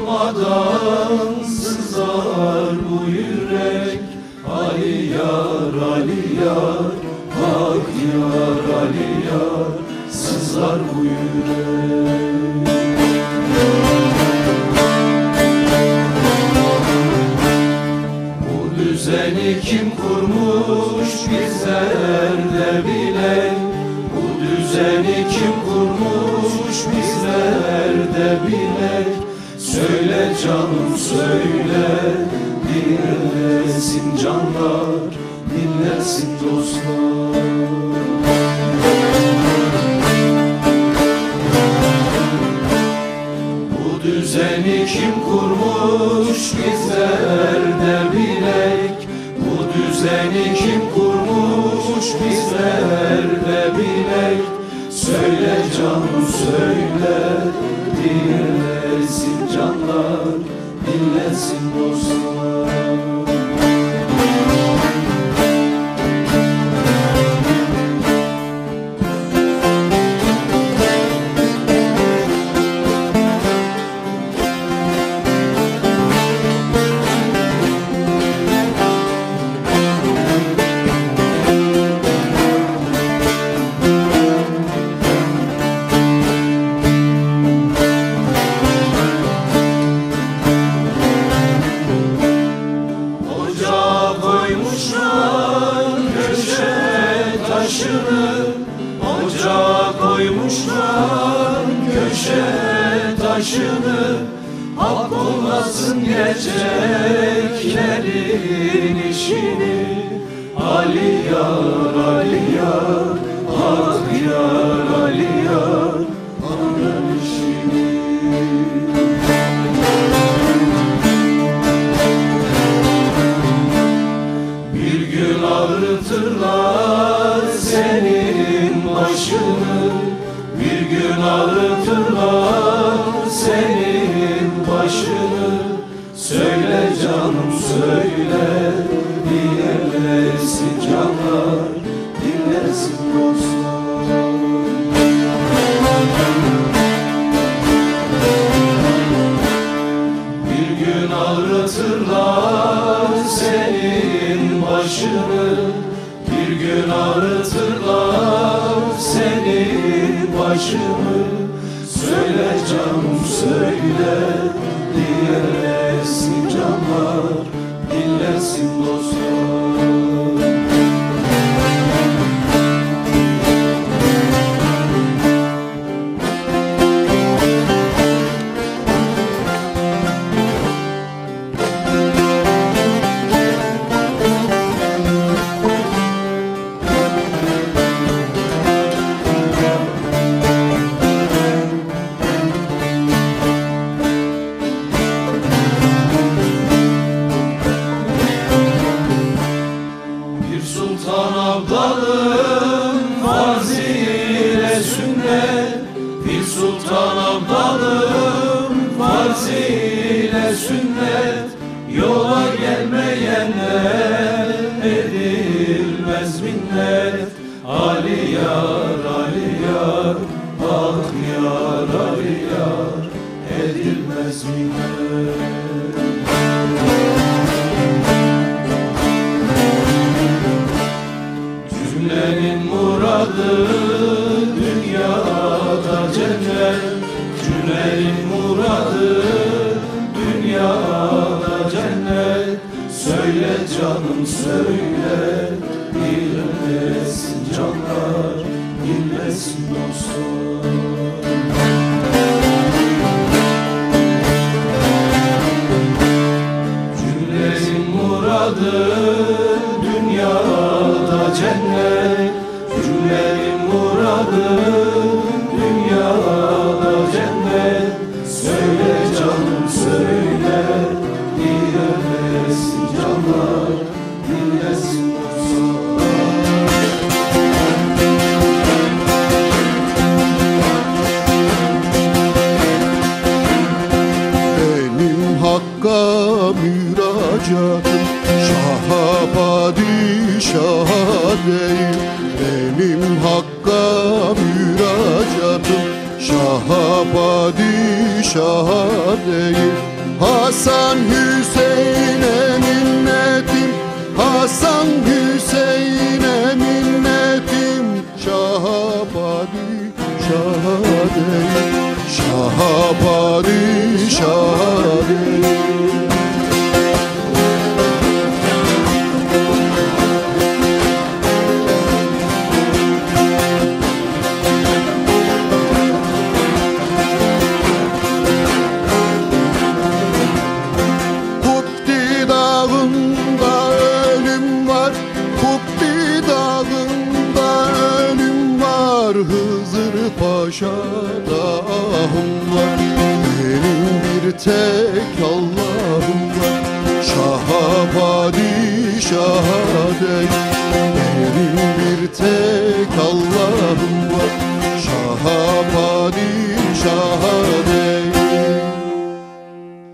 olmadan sızar bu yürek yar, Ali yar, Hak yar, Ali yar. Sızlar bu yürek Bu düzeni kim kurmuş bizler de bilek Bu düzeni kim kurmuş bizler de bilek Söyle canım söyle dinlesin canlar dinlesin dostlar. Bu düzeni kim kurmuş bizler de bilek? Bu düzeni kim kurmuş bizler de bilek? Söyle canım söyle dinlesin canlar dinlesin dostlar köşe taşını Ocağa koymuşlar. Köşe taşını Hak olmasın gerçeklerin işini. Ali yar, Ali yar, Hak yar gün ağrıtırlar senin başını Söyle canım söyle Dinlesin canlar Dinlesin dostlar Yola gelmeyene edilmez minnet. Ali yar, Ali yar, Hak yar, Ali yar Edilmez minnet canım söyle Dinlesin canlar Dinlesin dostlar Şaha padişaha değil Hasan Hüseyin'e minnetim. Hasan Hüseyin'e minnetim. Şaha padişaha değil Şaha padişaha değil Paşa'dahım var Benim bir tek Allah'ım var. Şaha padişaha dek Benim bir tek Allah'ım var. Şaha padişaha dek.